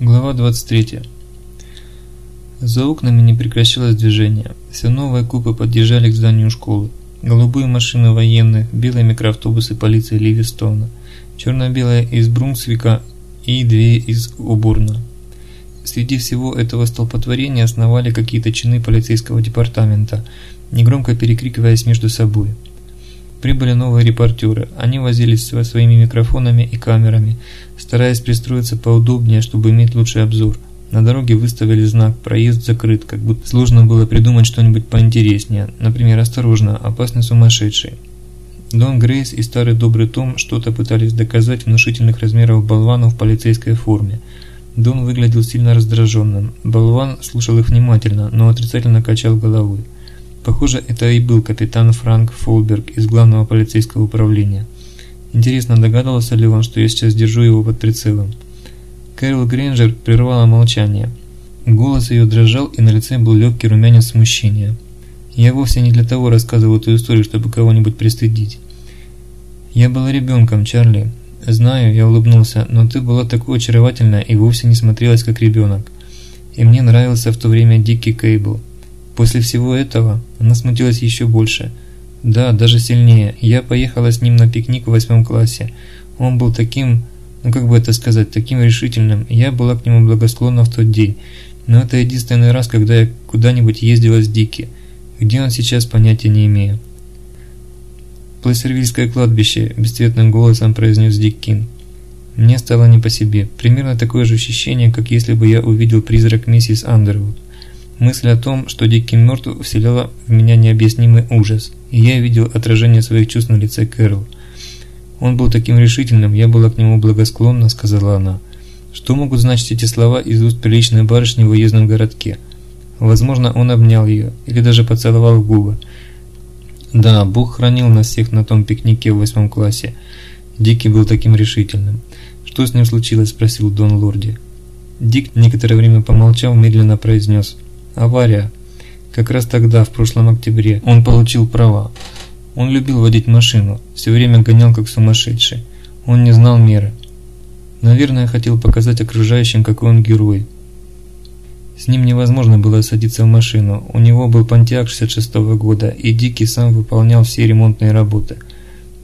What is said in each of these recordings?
Глава 23. За окнами не прекращалось движение. Все новые купы подъезжали к зданию школы. Голубые машины военных, белые микроавтобусы полиции Ливистона, черно-белые из Брунсвика и две из Убурна. Среди всего этого столпотворения основали какие-то чины полицейского департамента, негромко перекрикиваясь между собой. Прибыли новые репортеры. Они возились со своими микрофонами и камерами, стараясь пристроиться поудобнее, чтобы иметь лучший обзор. На дороге выставили знак «Проезд закрыт», как будто сложно было придумать что-нибудь поинтереснее. Например, «Осторожно, опасный сумасшедший». Дон Грейс и старый добрый Том что-то пытались доказать внушительных размеров болвану в полицейской форме. Дон выглядел сильно раздраженным. Болван слушал их внимательно, но отрицательно качал головой. Похоже, это и был капитан Франк Фолберг из главного полицейского управления. Интересно, догадывался ли он, что я сейчас держу его под прицелом? Кэрол Грейнджер прервала молчание. Голос ее дрожал, и на лице был легкий румянец смущения. Я вовсе не для того рассказывал эту историю, чтобы кого-нибудь пристыдить. Я была ребенком, Чарли. Знаю, я улыбнулся, но ты была такой очаровательная и вовсе не смотрелась как ребенок. И мне нравился в то время Дикий Кейбл. После всего этого она смутилась еще больше. Да, даже сильнее. Я поехала с ним на пикник в восьмом классе. Он был таким, ну как бы это сказать, таким решительным. Я была к нему благосклонна в тот день. Но это единственный раз, когда я куда-нибудь ездила с Дики. Где он сейчас, понятия не имею. «Плассервильское кладбище», – бесцветным голосом произнес Дик Кин. Мне стало не по себе. Примерно такое же ощущение, как если бы я увидел призрак миссис Андервуд. Мысль о том, что Дикий мертв, вселяла в меня необъяснимый ужас, и я видел отражение своих чувств на лице Кэрол. «Он был таким решительным, я была к нему благосклонна», — сказала она. Что могут значить эти слова из уст приличной барышни в уездном городке? Возможно, он обнял ее, или даже поцеловал губы. Да, Бог хранил нас всех на том пикнике в восьмом классе. Дикий был таким решительным. «Что с ним случилось?» – спросил Дон Лорди. Дик некоторое время помолчал, медленно произнес – Авария. Как раз тогда, в прошлом октябре, он получил права. Он любил водить машину, все время гонял как сумасшедший. Он не знал меры. Наверное, хотел показать окружающим, какой он герой. С ним невозможно было садиться в машину. У него был Pontiac 66 -го года, и Дикий сам выполнял все ремонтные работы.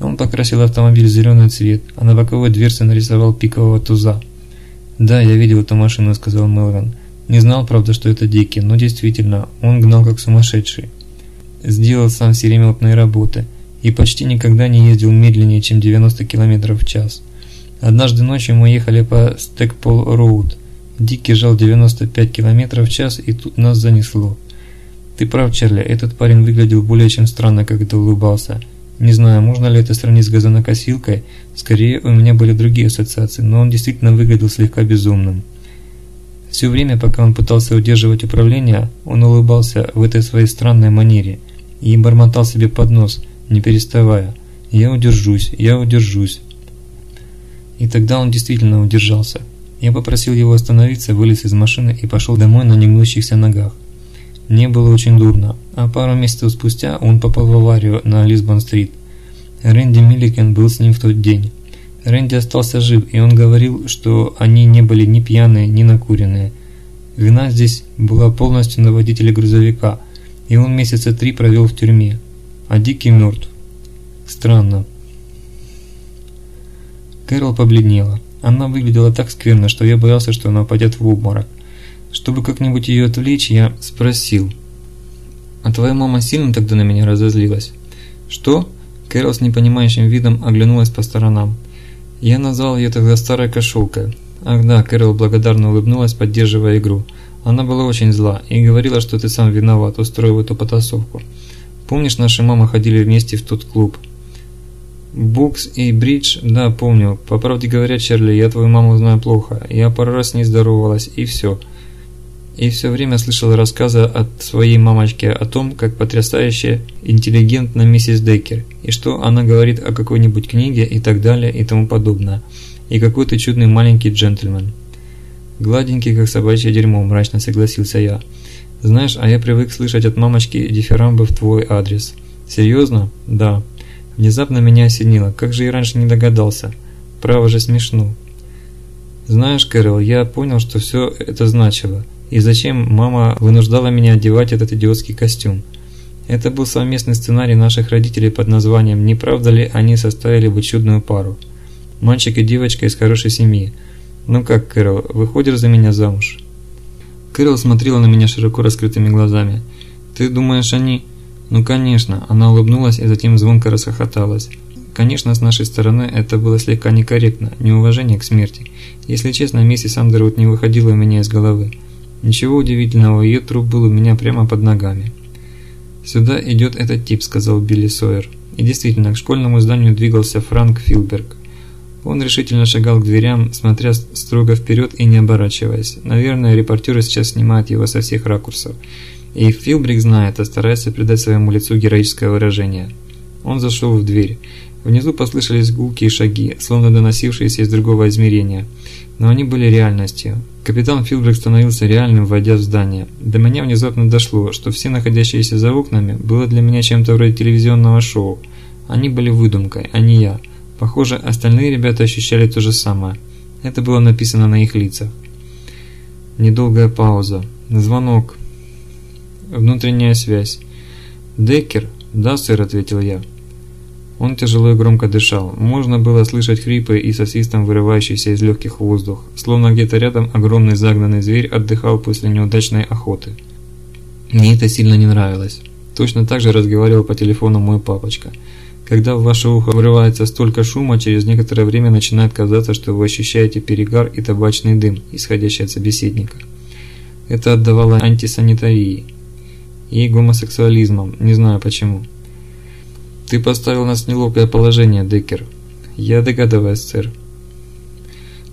Он покрасил автомобиль в зеленый цвет, а на боковой дверце нарисовал пикового туза. «Да, я видел эту машину», — сказал Мелвин. Не знал, правда, что это Дикий, но действительно, он гнал как сумасшедший. Сделал сам все ремонтные работы и почти никогда не ездил медленнее, чем 90 км в час. Однажды ночью мы ехали по Стэкпол-Роуд. Дикий жал 95 км в час, и тут нас занесло. Ты прав, Чарли, этот парень выглядел более чем странно, когда улыбался. Не знаю, можно ли это сравнить с газонокосилкой, скорее у меня были другие ассоциации, но он действительно выглядел слегка безумным. Все время, пока он пытался удерживать управление, он улыбался в этой своей странной манере и бормотал себе под нос, не переставая «Я удержусь, я удержусь». И тогда он действительно удержался. Я попросил его остановиться, вылез из машины и пошел домой на негнущихся ногах. Мне было очень дурно, а пару месяцев спустя он попал в аварию на Лисбон-стрит. Рэнди Милликен был с ним в тот день. Рэнди остался жив, и он говорил, что они не были ни пьяные, ни накуренные. Вина здесь была полностью на водителе грузовика, и он месяца три провел в тюрьме. А Дикий мертв. Странно. Кэрол побледнела. Она выглядела так скверно, что я боялся, что она упадет в обморок. Чтобы как-нибудь ее отвлечь, я спросил. «А твоя мама сильно тогда на меня разозлилась?» «Что?» Кэрол с непонимающим видом оглянулась по сторонам. Я назвал ее тогда старой кошелкой. Ах да, Кэрол благодарно улыбнулась, поддерживая игру. Она была очень зла и говорила, что ты сам виноват, устроив эту потасовку. Помнишь, наши мамы ходили вместе в тот клуб? Букс и бридж? Да, помню. По правде говоря, Чарли, я твою маму знаю плохо. Я пару раз с ней здоровалась, и все и все время слышал рассказы от своей мамочки о том, как потрясающе интеллигентна миссис Деккер, и что она говорит о какой-нибудь книге и так далее и тому подобное, и какой ты чудный маленький джентльмен. Гладенький, как собачье дерьмо, мрачно согласился я. Знаешь, а я привык слышать от мамочки дифирамбы в твой адрес. Серьезно? Да. Внезапно меня осенило, как же я раньше не догадался. Право же смешно. Знаешь, Кэрол, я понял, что все это значило. И зачем мама вынуждала меня одевать этот идиотский костюм. Это был совместный сценарий наших родителей под названием «Не правда ли они составили бы чудную пару?» Мальчик и девочка из хорошей семьи. Ну как, Кэрол, выходишь за меня замуж? Кэрол смотрела на меня широко раскрытыми глазами. Ты думаешь, они... Ну конечно, она улыбнулась и затем звонко расхохоталась. Конечно, с нашей стороны это было слегка некорректно, неуважение к смерти. Если честно, миссис Андервуд не выходила у меня из головы. Ничего удивительного, ее труп был у меня прямо под ногами. «Сюда идет этот тип», – сказал Билли Сойер. И действительно, к школьному зданию двигался Франк Филберг. Он решительно шагал к дверям, смотря строго вперед и не оборачиваясь. Наверное, репортеры сейчас снимают его со всех ракурсов. И Филберг знает, а старается придать своему лицу героическое выражение. Он зашел в дверь. Внизу послышались гулкие шаги, словно доносившиеся из другого измерения. Но они были реальностью. Капитан Филбрик становился реальным, войдя в здание. До меня внезапно дошло, что все находящиеся за окнами было для меня чем-то вроде телевизионного шоу. Они были выдумкой, а не я. Похоже, остальные ребята ощущали то же самое. Это было написано на их лицах. Недолгая пауза. Звонок. Внутренняя связь. «Деккер?» «Да, сэр», — ответил я. Он тяжело и громко дышал. Можно было слышать хрипы и со свистом вырывающийся из легких воздух, словно где-то рядом огромный загнанный зверь отдыхал после неудачной охоты. Мне это сильно не нравилось. Точно так же разговаривал по телефону мой папочка. Когда в ваше ухо врывается столько шума, через некоторое время начинает казаться, что вы ощущаете перегар и табачный дым, исходящий от собеседника. Это отдавало антисанитарией и гомосексуализмом, не знаю почему. «Ты поставил нас в неловкое положение, Деккер». «Я догадываюсь, сэр».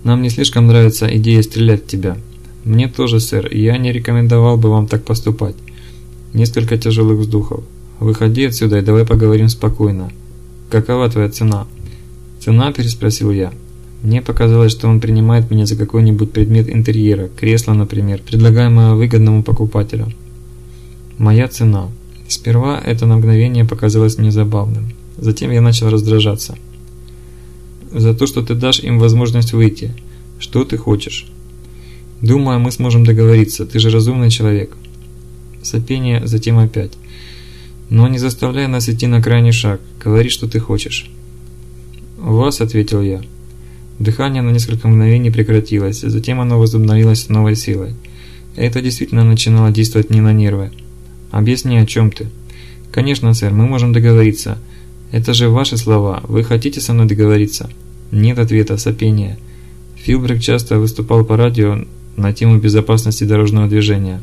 «Нам не слишком нравится идея стрелять в тебя». «Мне тоже, сэр. Я не рекомендовал бы вам так поступать». Несколько тяжелых вздохов. «Выходи отсюда и давай поговорим спокойно. Какова твоя цена?» «Цена?» – переспросил я. Мне показалось, что он принимает меня за какой-нибудь предмет интерьера, кресло, например, предлагаемое выгодному покупателю. «Моя цена». Сперва это на мгновение показалось мне забавным. Затем я начал раздражаться. «За то, что ты дашь им возможность выйти. Что ты хочешь?» «Думаю, мы сможем договориться. Ты же разумный человек». Сопение, затем опять. «Но не заставляй нас идти на крайний шаг. Говори, что ты хочешь». «Вас», — ответил я. Дыхание на несколько мгновений прекратилось, затем оно возобновилось с новой силой. Это действительно начинало действовать не на нервы. «Объясни, о чем ты?» «Конечно, сэр, мы можем договориться. Это же ваши слова. Вы хотите со мной договориться?» Нет ответа, сопение. Филбрек часто выступал по радио на тему безопасности дорожного движения.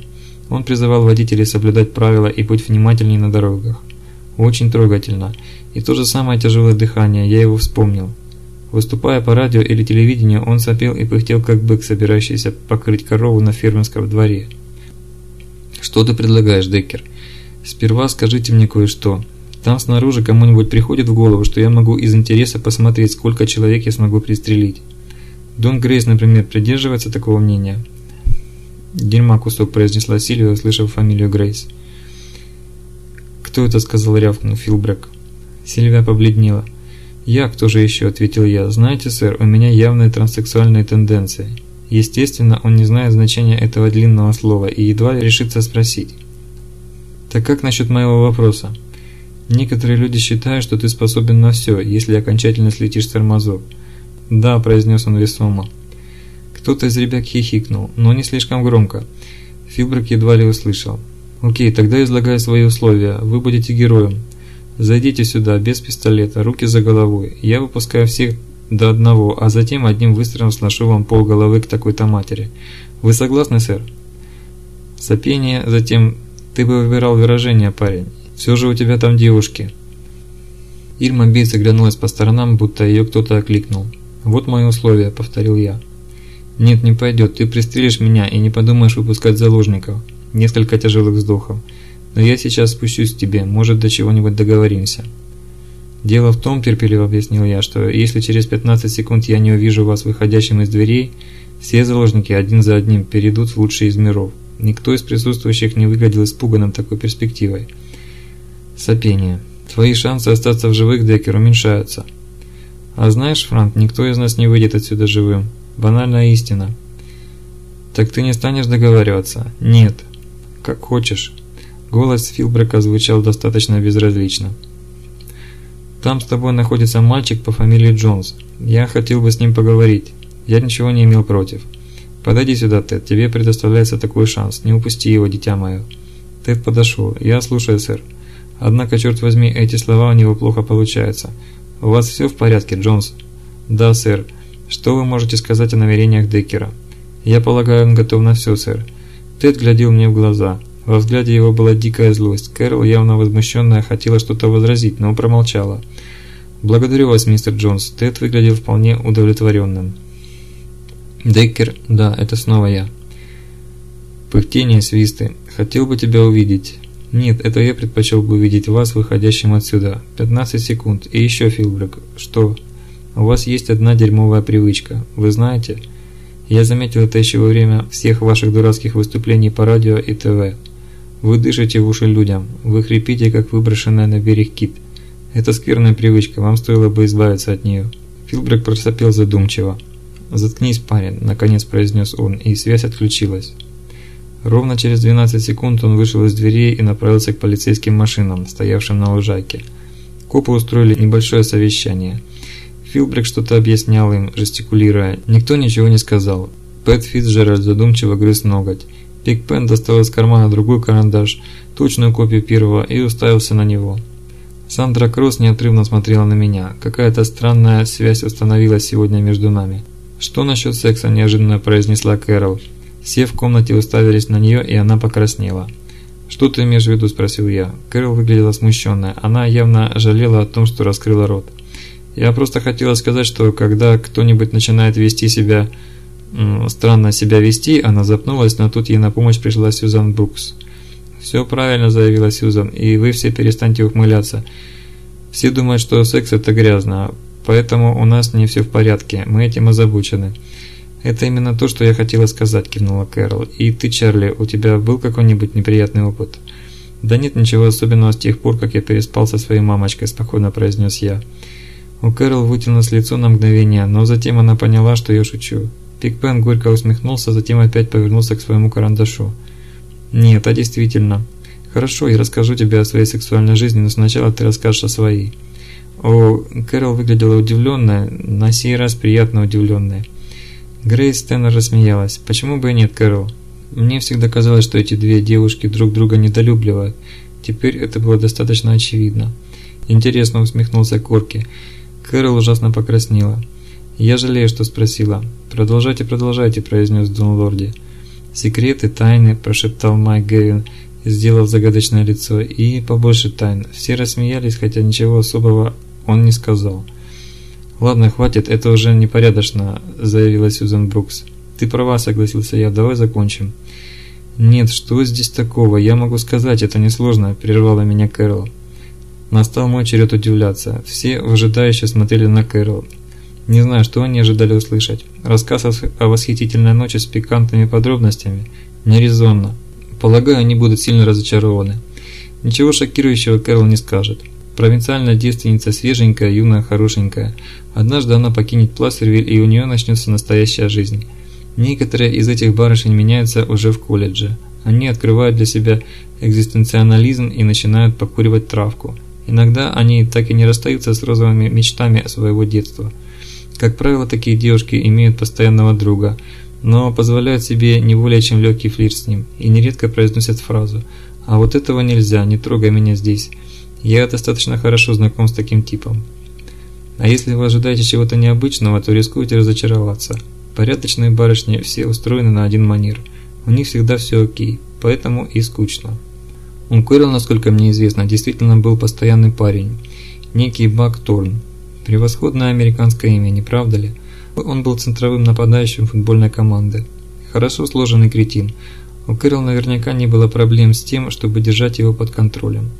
Он призывал водителей соблюдать правила и быть внимательнее на дорогах. Очень трогательно. И то же самое тяжелое дыхание, я его вспомнил. Выступая по радио или телевидению, он сопел и пыхтел, как бык, собирающийся покрыть корову на фермерском дворе. «Что ты предлагаешь, Деккер?» «Сперва скажите мне кое-что. Там снаружи кому-нибудь приходит в голову, что я могу из интереса посмотреть, сколько человек я смогу пристрелить. Дон Грейс, например, придерживается такого мнения?» «Дерьма кусок», – произнесла Сильвия, услышав фамилию Грейс. «Кто это?» – сказал рявкнув Филбрек. Сильвия побледнела. «Я, кто же еще?» – ответил я. «Знаете, сэр, у меня явные транссексуальные тенденции». Естественно, он не знает значения этого длинного слова и едва решится спросить. Так как насчет моего вопроса? Некоторые люди считают, что ты способен на все, если окончательно слетишь с тормозов. Да, произнес он весомо. Кто-то из ребят хихикнул, но не слишком громко. Филбрик едва ли услышал. Окей, тогда излагаю свои условия. Вы будете героем. Зайдите сюда, без пистолета, руки за головой. Я выпускаю всех до одного, а затем одним выстрелом сношу вам пол головы к такой-то матери. Вы согласны, сэр? Сопение, затем... Ты бы выбирал выражение, парень. Все же у тебя там девушки. Ирма Бейтс оглянулась по сторонам, будто ее кто-то окликнул. «Вот мои условия», — повторил я. «Нет, не пойдет. Ты пристрелишь меня и не подумаешь выпускать заложников». Несколько тяжелых вздохов. «Но я сейчас спущусь к тебе. Может, до чего-нибудь договоримся». «Дело в том, – терпеливо объяснил я, – что если через 15 секунд я не увижу вас выходящим из дверей, все заложники один за одним перейдут в лучший из миров. Никто из присутствующих не выглядел испуганным такой перспективой. Сопение. Твои шансы остаться в живых, Деккер, уменьшаются. А знаешь, Франк, никто из нас не выйдет отсюда живым. Банальная истина. Так ты не станешь договариваться? Нет. Как хочешь. Голос Филбрека звучал достаточно безразлично. Там с тобой находится мальчик по фамилии Джонс. Я хотел бы с ним поговорить. Я ничего не имел против. Подойди сюда, Тед, тебе предоставляется такой шанс. Не упусти его, дитя мое. Тед подошел. Я слушаю, сэр. Однако, черт возьми, эти слова у него плохо получаются. У вас все в порядке, Джонс? Да, сэр. Что вы можете сказать о намерениях Деккера? Я полагаю, он готов на все, сэр. Тед глядел мне в глаза. Во взгляде его была дикая злость. Кэрол, явно возмущенная, хотела что-то возразить, но промолчала. «Благодарю вас, мистер Джонс». Тед выглядел вполне удовлетворенным. «Деккер, да, это снова я». Пыхтение, свисты. Хотел бы тебя увидеть. Нет, это я предпочел бы увидеть вас, выходящим отсюда. 15 секунд. И еще, Филбрек. Что? У вас есть одна дерьмовая привычка. Вы знаете? Я заметил это еще во время всех ваших дурацких выступлений по радио и ТВ. Вы дышите в уши людям, вы хрипите, как выброшенная на берег кит. Это скверная привычка, вам стоило бы избавиться от нее. Филбрек просопел задумчиво. «Заткнись, парень», – наконец произнес он, и связь отключилась. Ровно через 12 секунд он вышел из дверей и направился к полицейским машинам, стоявшим на лужайке. Копы устроили небольшое совещание. Филбрек что-то объяснял им, жестикулируя. Никто ничего не сказал. Пэт Фитцджеральд задумчиво грыз ноготь. Пик Пен достал из кармана другой карандаш, точную копию первого, и уставился на него. Сандра Кросс неотрывно смотрела на меня. Какая-то странная связь установилась сегодня между нами. «Что насчет секса?» – неожиданно произнесла Кэрол. Все в комнате уставились на нее, и она покраснела. «Что ты имеешь в виду?» – спросил я. Кэрол выглядела смущенная. Она явно жалела о том, что раскрыла рот. «Я просто хотела сказать, что когда кто-нибудь начинает вести себя странно себя вести, она запнулась, но тут ей на помощь пришла Сьюзан Брукс. «Все правильно», – заявила Сьюзан, – «и вы все перестаньте ухмыляться. Все думают, что секс – это грязно, поэтому у нас не все в порядке, мы этим озабочены». «Это именно то, что я хотела сказать», – кивнула Кэрол. «И ты, Чарли, у тебя был какой-нибудь неприятный опыт?» «Да нет ничего особенного с тех пор, как я переспал со своей мамочкой», – спокойно произнес я. У Кэрол вытянулось лицо на мгновение, но затем она поняла, что я шучу. Пикпен горько усмехнулся, затем опять повернулся к своему карандашу. «Нет, а действительно. Хорошо, я расскажу тебе о своей сексуальной жизни, но сначала ты расскажешь о своей». О, Кэрол выглядела удивленная, на сей раз приятно удивленная. Грейс Теннер рассмеялась. «Почему бы и нет, Кэрол? Мне всегда казалось, что эти две девушки друг друга недолюбливают. Теперь это было достаточно очевидно». Интересно усмехнулся Корки. Кэрол ужасно покраснела. «Я жалею, что спросила. Продолжайте, продолжайте», – произнес Дон Лорди. «Секреты, тайны», – прошептал Майк Гэвин, сделав загадочное лицо, – «и побольше тайн». Все рассмеялись, хотя ничего особого он не сказал. «Ладно, хватит, это уже непорядочно», – заявила Сьюзен Брукс. «Ты права», – согласился я, – «давай закончим». «Нет, что здесь такого? Я могу сказать, это несложно», – прервала меня Кэрол. Настал мой черед удивляться. Все выжидающе смотрели на Кэрол. Не знаю, что они ожидали услышать. Рассказ о восхитительной ночи с пикантными подробностями не резонно. Полагаю, они будут сильно разочарованы. Ничего шокирующего Кэрол не скажет. Провинциальная девственница свеженькая, юная, хорошенькая. Однажды она покинет Плассервиль и у нее начнется настоящая жизнь. Некоторые из этих барышень меняются уже в колледже. Они открывают для себя экзистенциализм и начинают покуривать травку. Иногда они так и не расстаются с розовыми мечтами своего детства – как правило, такие девушки имеют постоянного друга, но позволяют себе не более чем легкий флирт с ним и нередко произносят фразу «А вот этого нельзя, не трогай меня здесь. Я достаточно хорошо знаком с таким типом». А если вы ожидаете чего-то необычного, то рискуете разочароваться. Порядочные барышни все устроены на один манер. У них всегда все окей, поэтому и скучно. У Кэрол, насколько мне известно, действительно был постоянный парень, некий Бак Торн, Превосходное американское имя, не правда ли? Он был центровым нападающим футбольной команды. Хорошо сложенный кретин. У Кэрол наверняка не было проблем с тем, чтобы держать его под контролем.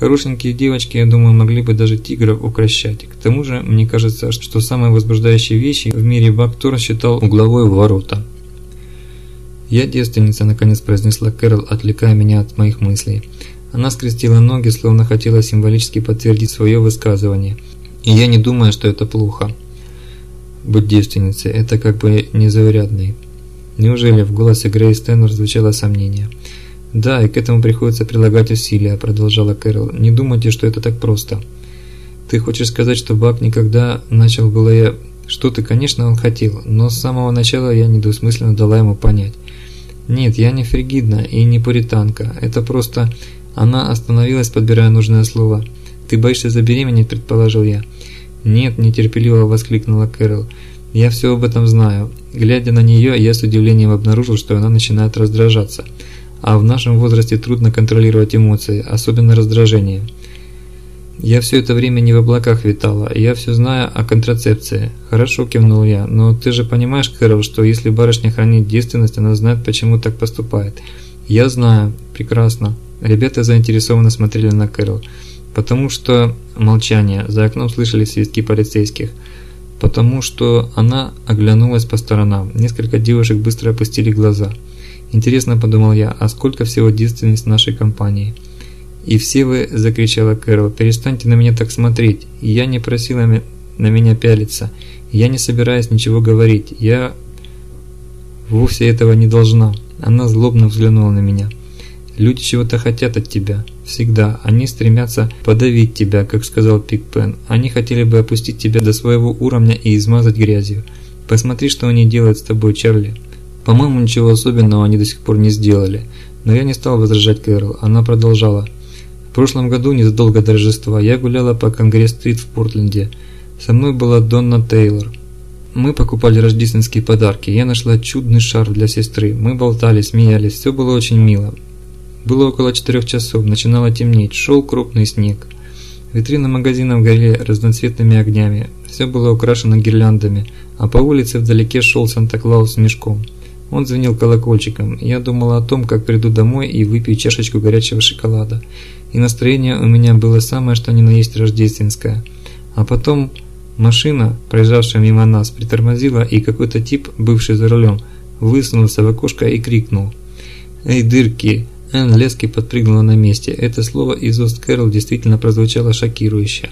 Хорошенькие девочки, я думаю, могли бы даже тигров укращать. К тому же, мне кажется, что самые возбуждающие вещи в мире Бактор считал угловой ворота. «Я девственница», – наконец произнесла Кэрол, отвлекая меня от моих мыслей. Она скрестила ноги, словно хотела символически подтвердить свое высказывание – и я не думаю, что это плохо. быть девственницей, это как бы незаурядный. Неужели в голосе Грейс Теннер звучало сомнение? «Да, и к этому приходится прилагать усилия», – продолжала Кэрол. «Не думайте, что это так просто». «Ты хочешь сказать, что Бак никогда начал было я...» «Что-то, конечно, он хотел, но с самого начала я недвусмысленно дала ему понять. Нет, я не фригидна и не пуританка. Это просто... Она остановилась, подбирая нужное слово. «Ты боишься забеременеть?» – предположил я. «Нет», – нетерпеливо воскликнула Кэрол. «Я все об этом знаю. Глядя на нее, я с удивлением обнаружил, что она начинает раздражаться. А в нашем возрасте трудно контролировать эмоции, особенно раздражение». Я все это время не в облаках витала, я все знаю о контрацепции. Хорошо, кивнул я, но ты же понимаешь, Кэрол, что если барышня хранит девственность, она знает, почему так поступает. Я знаю. Прекрасно. Ребята заинтересованно смотрели на Кэрол. Потому что... Молчание. За окном слышали свистки полицейских. Потому что она оглянулась по сторонам. Несколько девушек быстро опустили глаза. Интересно, подумал я, а сколько всего девственниц нашей компании? «И все вы!» – закричала Кэрол. «Перестаньте на меня так смотреть! Я не просила на меня пялиться. Я не собираюсь ничего говорить. Я вовсе этого не должна». Она злобно взглянула на меня. «Люди чего-то хотят от тебя. Всегда. Они стремятся подавить тебя, как сказал Пикпен. Они хотели бы опустить тебя до своего уровня и измазать грязью. Посмотри, что они делают с тобой, Чарли». По-моему, ничего особенного они до сих пор не сделали. Но я не стал возражать Кэрол. Она продолжала. В прошлом году, незадолго до Рождества, я гуляла по Конгресс-стрит в Портленде. Со мной была Донна Тейлор. Мы покупали рождественские подарки. Я нашла чудный шар для сестры. Мы болтали, смеялись. Все было очень мило. Было около четырех часов. Начинало темнеть. Шел крупный снег. Витрины магазинов горели разноцветными огнями. Все было украшено гирляндами. А по улице вдалеке шел Санта-Клаус с мешком. Он звенел колокольчиком. Я думала о том, как приду домой и выпью чашечку горячего шоколада. И настроение у меня было самое, что ни на есть рождественское. А потом машина, проезжавшая мимо нас, притормозила, и какой-то тип, бывший за рулем, высунулся в окошко и крикнул. «Эй, дырки!» Энн Лески подпрыгнула на месте. Это слово из уст Кэрол действительно прозвучало шокирующе.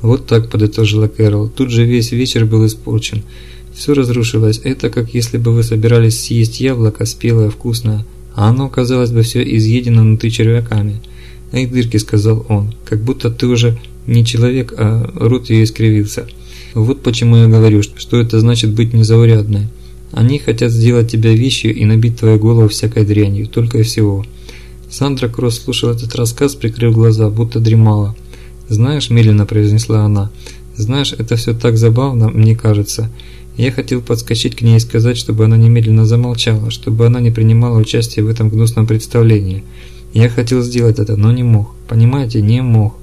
«Вот так», – подытожила Кэрол. «Тут же весь вечер был испорчен. Все разрушилось. Это как если бы вы собирались съесть яблоко, спелое, вкусное, а оно, казалось бы, все изъедено внутри червяками. «Эй, дырки», — сказал он, — «как будто ты уже не человек, а рот ее искривился. Вот почему я говорю, что это значит быть незаурядной. Они хотят сделать тебя вещью и набить твою голову всякой дрянью, только и всего». Сандра Кросс слушала этот рассказ, прикрыв глаза, будто дремала. «Знаешь», – медленно произнесла она, – «знаешь, это все так забавно, мне кажется. Я хотел подскочить к ней и сказать, чтобы она немедленно замолчала, чтобы она не принимала участия в этом гнусном представлении. Я хотел сделать это, но не мог. Понимаете, не мог.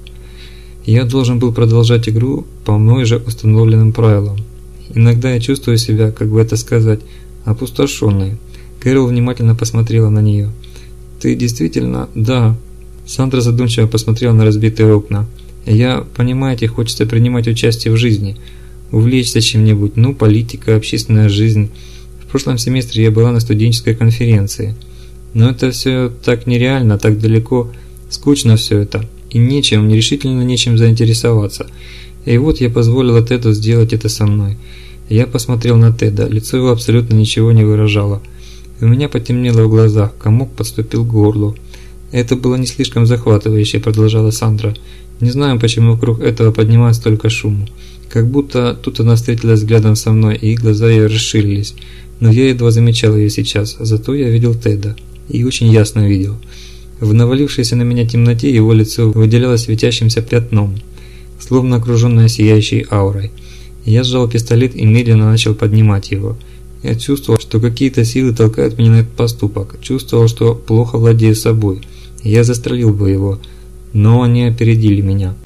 Я должен был продолжать игру по мной же установленным правилам. Иногда я чувствую себя, как бы это сказать, опустошенной. Кэрол внимательно посмотрела на нее. «Ты действительно...» «Да». Сандра задумчиво посмотрела на разбитые окна. «Я, понимаете, хочется принимать участие в жизни» увлечься чем-нибудь, ну, политика, общественная жизнь. В прошлом семестре я была на студенческой конференции. Но это все так нереально, так далеко, скучно все это, и нечем, нерешительно нечем заинтересоваться. И вот я позволила Теду сделать это со мной. Я посмотрел на Теда, лицо его абсолютно ничего не выражало. У меня потемнело в глазах, комок подступил к горлу. «Это было не слишком захватывающе», – продолжала Сандра. «Не знаю, почему вокруг этого поднимают столько шума. Как будто тут она встретилась взглядом со мной, и глаза ее расширились. Но я едва замечал ее сейчас, зато я видел Теда. И очень ясно видел. В навалившейся на меня темноте его лицо выделялось светящимся пятном, словно окруженное сияющей аурой. Я сжал пистолет и медленно начал поднимать его. Я чувствовал, что какие-то силы толкают меня на этот поступок. Чувствовал, что плохо владею собой. Я застрелил бы его, но они опередили меня.